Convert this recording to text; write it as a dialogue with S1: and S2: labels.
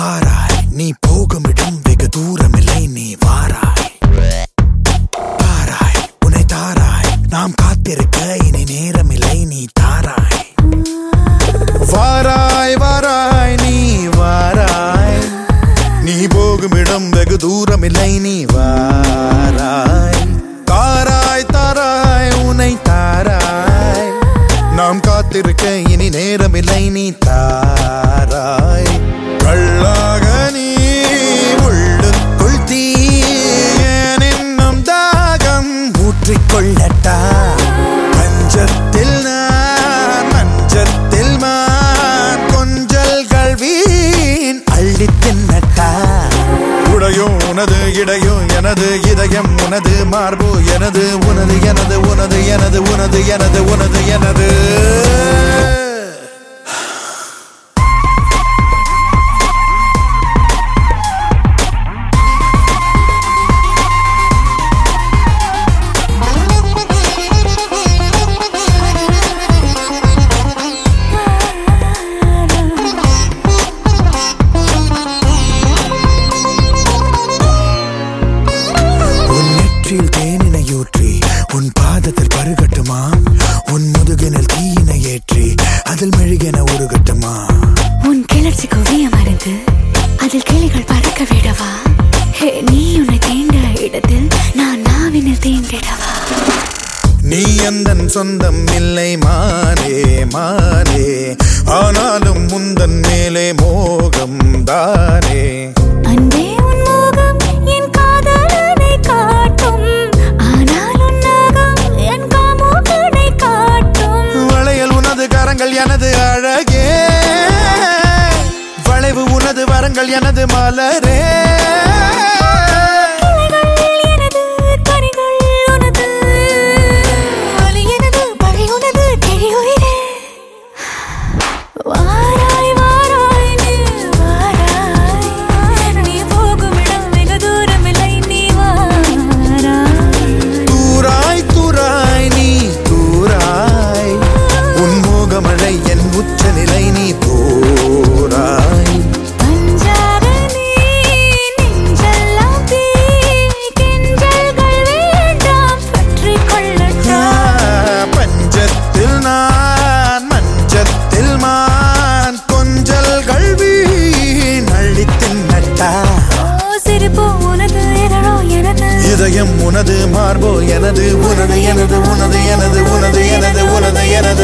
S1: வாராய். நீ போகுமிடம் வெகு தூரமில்லை நீ வாராய். தாராய் உன்னை தாராய். நாம் காத்திருக்க இனி நேரமில்லை நீ தாராய். வாராய் வாராய் நீ வாராய். நீ போகுமிடம் வெகு தூரமில்லை நீ வாராய். தாராய் தாராய் உன்னை தாராய். நாம் காத்திருக்க இனி நேரமில்லை நீ தாராய். இடையும் எனது இதயம் உனது மார்பு எனது உனது எனது உனது எனது உனது எனது உனது எனது. பருகட்டுமா உன் முதுகினில் தீயினை ஏற்றி அதில் மெழுகென உருகட்டுமா
S2: உன் கிளர்ச்சி குவிய மருந்து அதில் கிளிகள் பறக்க விடவா? நீ உன்னை தீண்ட இடத்தில் நான் நாவினில் தீண்டிடவா
S1: நீ எந்தன் சொந்தம் இல்லை மானே மானே. ஆனாலும் முந்தன் மேலே மோகம் தானே. எனது அழகே. வளைவு உனது வரங்கள் எனது மலரே. இதயம் உனது மார்போ எனது உனது எனது உனது எனது உனது எனது உனது எனது